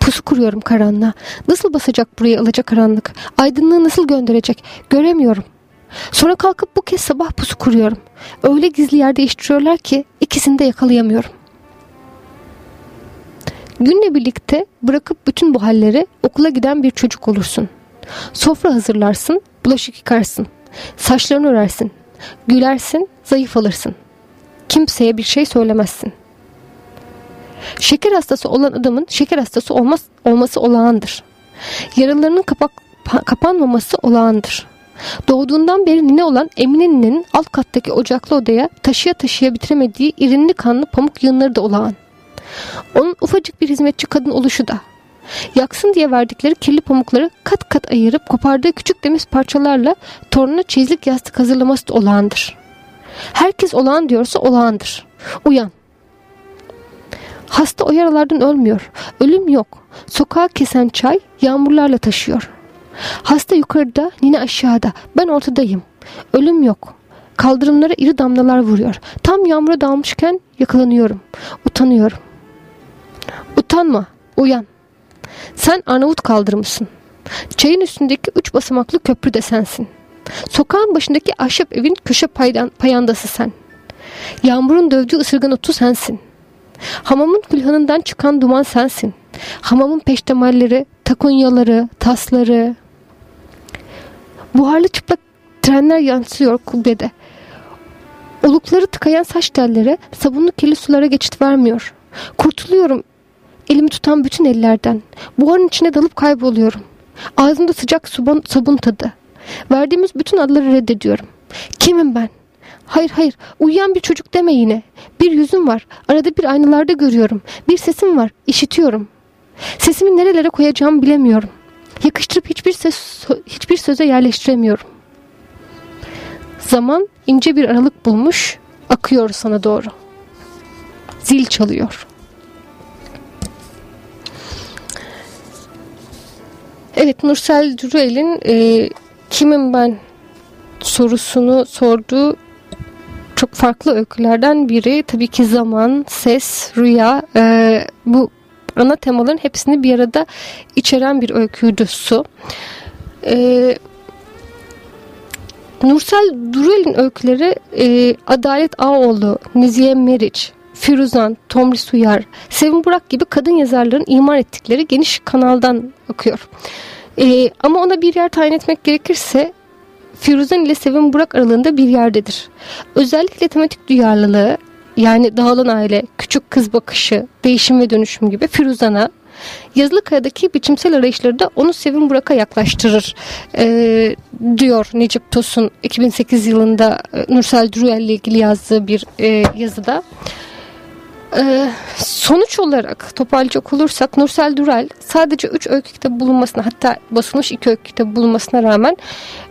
Pusu kuruyorum karanlığa. Nasıl basacak buraya alacak karanlık? Aydınlığı nasıl gönderecek? Göremiyorum. Sonra kalkıp bu kez sabah pusu kuruyorum. Öyle gizli yer değiştiriyorlar ki ikisini de yakalayamıyorum. Günle birlikte bırakıp bütün bu halleri okula giden bir çocuk olursun. Sofra hazırlarsın, bulaşık yıkarsın. Saçlarını örersin. Gülersin, zayıf alırsın. Kimseye bir şey söylemezsin. Şeker hastası olan adamın şeker hastası olmaz, olması olağandır. Yaralarının kapak, kapanmaması olağandır. Doğduğundan beri nine olan Emine ninenin alt kattaki ocaklı odaya taşıya taşıya bitiremediği irinli kanlı pamuk yığınları da olağan. Onun ufacık bir hizmetçi kadın oluşu da. Yaksın diye verdikleri kirli pamukları kat kat ayırıp kopardığı küçük demir parçalarla torununa çizlik yastık hazırlaması da olağandır. Herkes olağan diyorsa olağandır. Uyan. Hasta o yaralardan ölmüyor. Ölüm yok. Sokağa kesen çay yağmurlarla taşıyor. Hasta yukarıda, nine aşağıda. Ben ortadayım. Ölüm yok. Kaldırımlara iri damlalar vuruyor. Tam yağmura dalmışken yakalanıyorum. Utanıyorum. Utanma. Uyan. Sen Arnavut kaldırımısın. Çayın üstündeki üç basamaklı köprü de sensin. Sokağın başındaki ahşap evin köşe payandası sen. Yağmurun dövdüğü ısırgan otu sensin. Hamamın külhanından çıkan duman sensin. Hamamın peştemalleri, takunyaları, tasları. Buharlı çıplak trenler yansıyor kubbede. Olukları tıkayan saç telleri sabunlu kirli sulara geçit vermiyor. Kurtuluyorum elimi tutan bütün ellerden. Buharın içine dalıp kayboluyorum. Ağzımda sıcak sabun, sabun tadı. Verdiğimiz bütün adları reddediyorum. Kimim ben? Hayır hayır uyuyan bir çocuk deme yine. Bir yüzüm var. Arada bir aynalarda görüyorum. Bir sesim var. işitiyorum. Sesimi nerelere koyacağımı bilemiyorum. Yakıştırıp hiçbir, ses, hiçbir söze yerleştiremiyorum. Zaman ince bir aralık bulmuş, akıyor sana doğru. Zil çalıyor. Evet Nursel Dürel'in e, kimim ben sorusunu sorduğu çok farklı öykülerden biri. Tabii ki zaman, ses, rüya e, bu ana temaların hepsini bir arada içeren bir öyküydü su. E, Nursel Durel'in öyküleri e, Adalet Ağoğlu, Nezihe Meriç, Firuzan, Tomris Uyar, Sevim Burak gibi kadın yazarların iman ettikleri geniş kanaldan akıyor. E, ama ona bir yer tayin etmek gerekirse Firuzan ile Sevim Burak aralığında bir yerdedir. Özellikle tematik duyarlılığı yani dağılan aile, küçük kız bakışı, değişim ve dönüşüm gibi Firuzan'a Yazılı kayadaki biçimsel arayışları da onu Sevim Burak'a yaklaştırır e, diyor Necip Tosun 2008 yılında e, Nursel Duruel ile ilgili yazdığı bir e, yazıda. Ee, sonuç olarak toparlayacak olursak Nursel Dural sadece 3 öykü kitabı bulunmasına hatta basılmış 2 öykü kitabı bulunmasına rağmen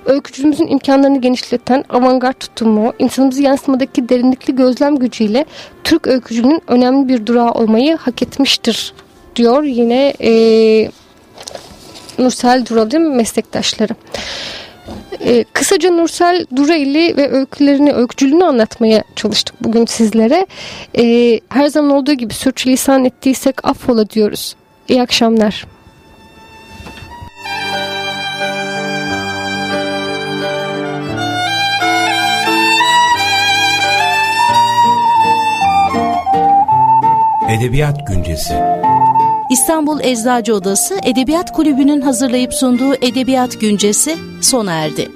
öykücümüzün imkanlarını genişleten avantgard tutumu, insanımızı yansımadaki derinlikli gözlem gücüyle Türk öykücünün önemli bir durağı olmayı hak etmiştir diyor yine e, Nursel Dural'ın meslektaşları. Ee, kısaca Nursel Dureyli ve öykülerini, öykücülüğünü anlatmaya çalıştık bugün sizlere. Ee, her zaman olduğu gibi sürçülisan ettiysek affola diyoruz. İyi akşamlar. Edebiyat Güncesi İstanbul Eczacı Odası Edebiyat Kulübü'nün hazırlayıp sunduğu Edebiyat Güncesi sona erdi.